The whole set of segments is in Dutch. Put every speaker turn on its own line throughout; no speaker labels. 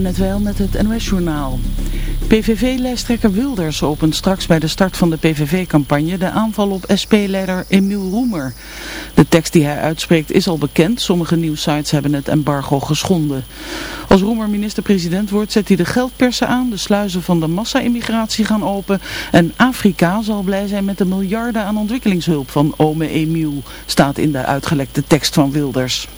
net wel met het NOS-journaal. PVV-lijsttrekker Wilders opent straks bij de start van de PVV-campagne de aanval op SP-leider Emiel Roemer. De tekst die hij uitspreekt is al bekend, sommige nieuwsites hebben het embargo geschonden. Als Roemer minister-president wordt zet hij de geldpersen aan, de sluizen van de massa-immigratie gaan open en Afrika zal blij zijn met de miljarden aan ontwikkelingshulp van ome Emiel, staat in de uitgelekte tekst van Wilders.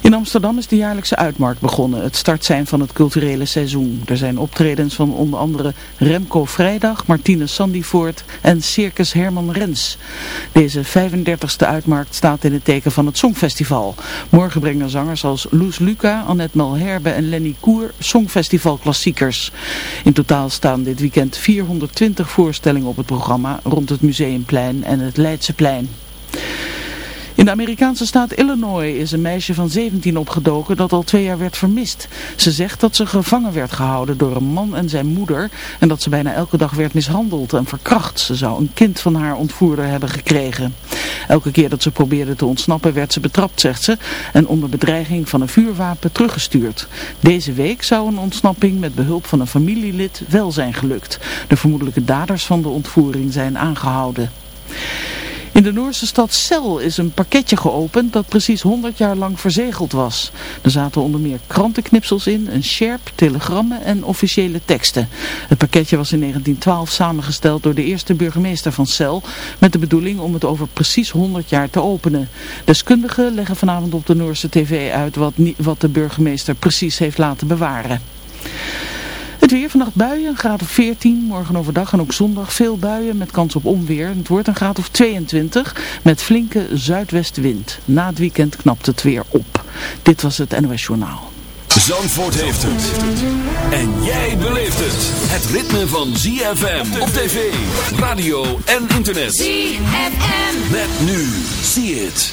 In Amsterdam is de jaarlijkse uitmarkt begonnen, het start zijn van het culturele seizoen. Er zijn optredens van onder andere Remco Vrijdag, Martine Sandyvoort en Circus Herman Rens. Deze 35e uitmarkt staat in het teken van het Songfestival. Morgen brengen zangers als Loes Luca, Annette Malherbe en Lenny Koer Songfestival klassiekers. In totaal staan dit weekend 420 voorstellingen op het programma rond het Museumplein en het Leidseplein. In de Amerikaanse staat Illinois is een meisje van 17 opgedoken dat al twee jaar werd vermist. Ze zegt dat ze gevangen werd gehouden door een man en zijn moeder en dat ze bijna elke dag werd mishandeld en verkracht. Ze zou een kind van haar ontvoerder hebben gekregen. Elke keer dat ze probeerde te ontsnappen werd ze betrapt, zegt ze, en onder bedreiging van een vuurwapen teruggestuurd. Deze week zou een ontsnapping met behulp van een familielid wel zijn gelukt. De vermoedelijke daders van de ontvoering zijn aangehouden. In de Noorse stad Cel is een pakketje geopend dat precies 100 jaar lang verzegeld was. Er zaten onder meer krantenknipsels in, een sjerp, telegrammen en officiële teksten. Het pakketje was in 1912 samengesteld door de eerste burgemeester van Cel met de bedoeling om het over precies 100 jaar te openen. Deskundigen leggen vanavond op de Noorse tv uit wat, wat de burgemeester precies heeft laten bewaren. Het weer vannacht buien, een graad of 14. Morgen overdag en ook zondag veel buien met kans op onweer. Het wordt een graad of 22 met flinke zuidwestwind. Na het weekend knapt het weer op. Dit was het NOS Journaal.
Zandvoort heeft het. En jij beleeft het. Het ritme van ZFM op tv, radio en internet. ZFM. Met nu. See it.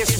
Is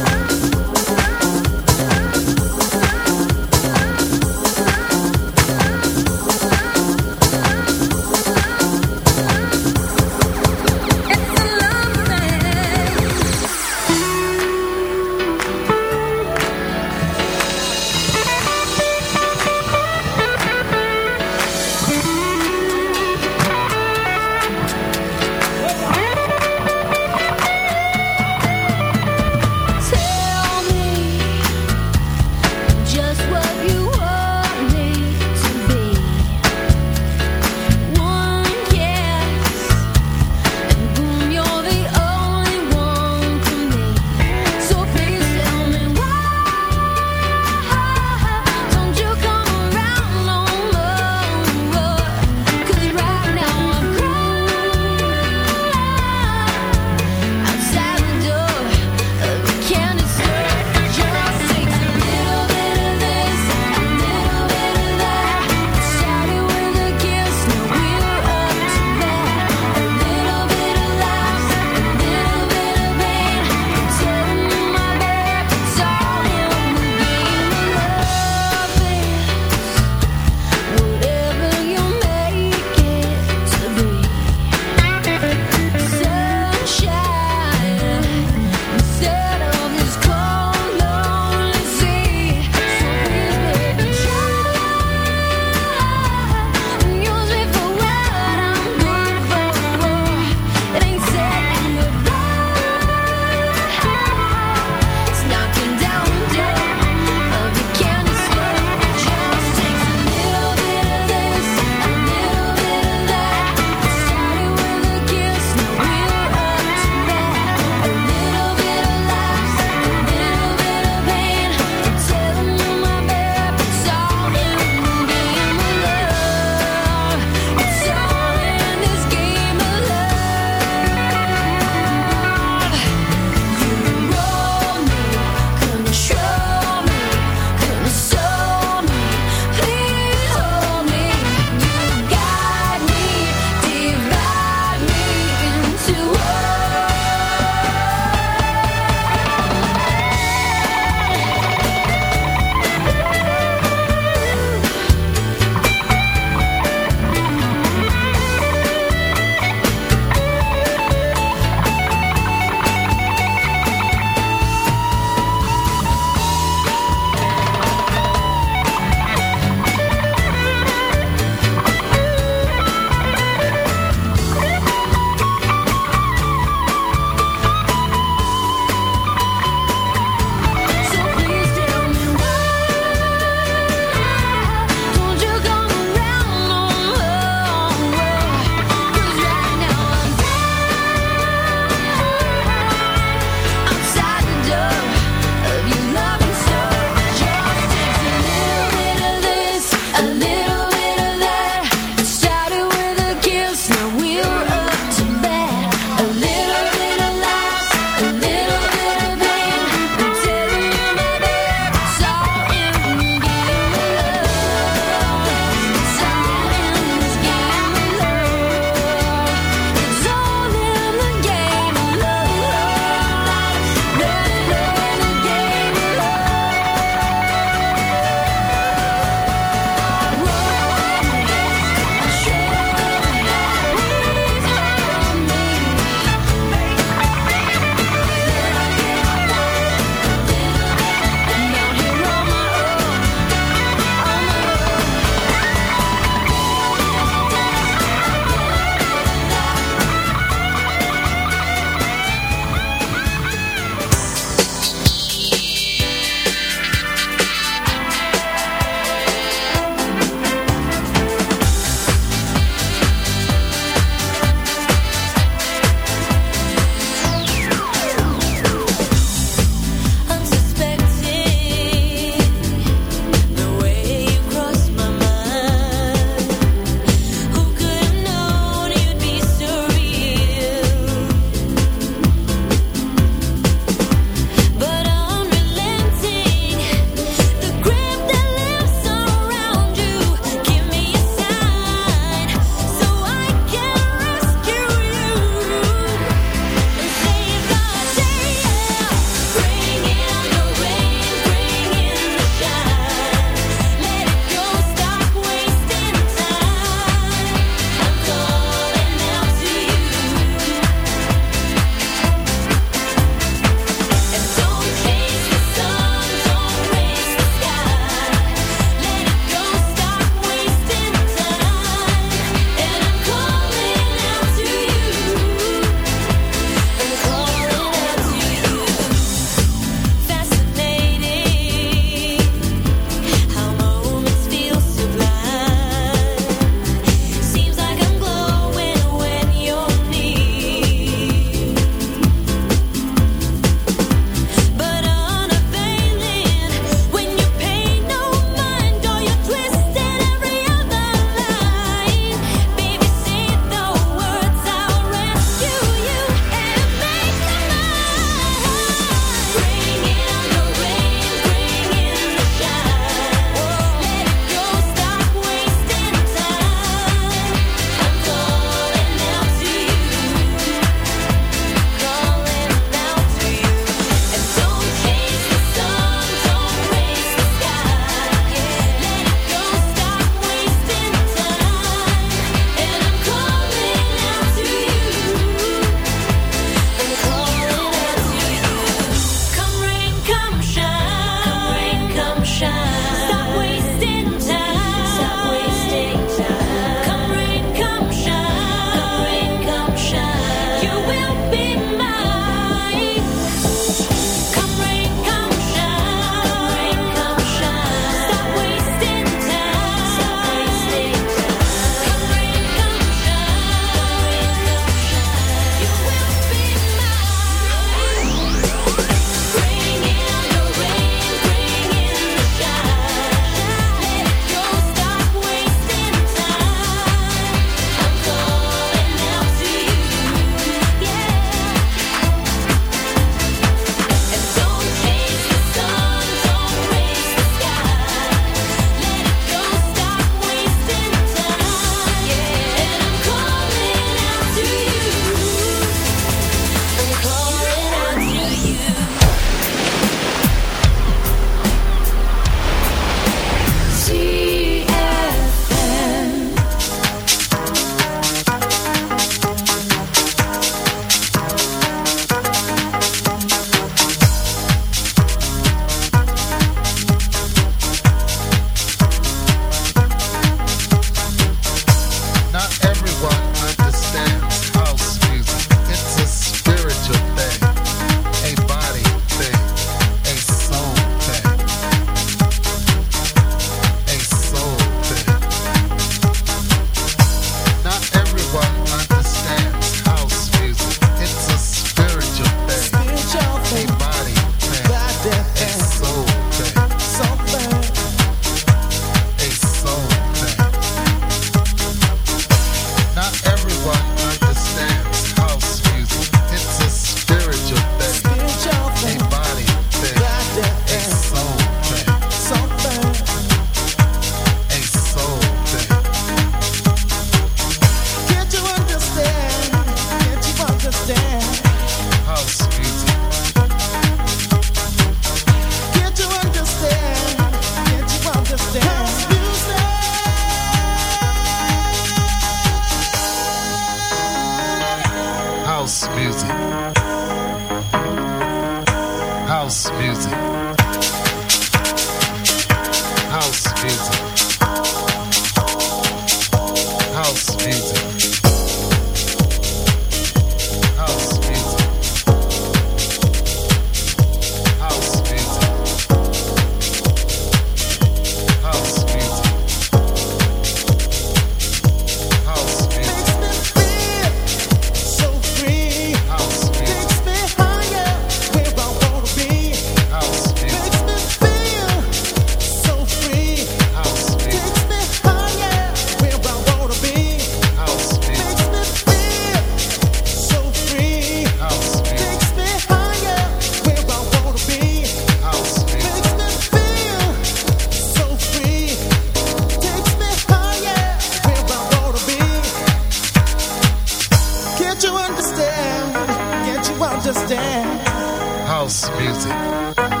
Music.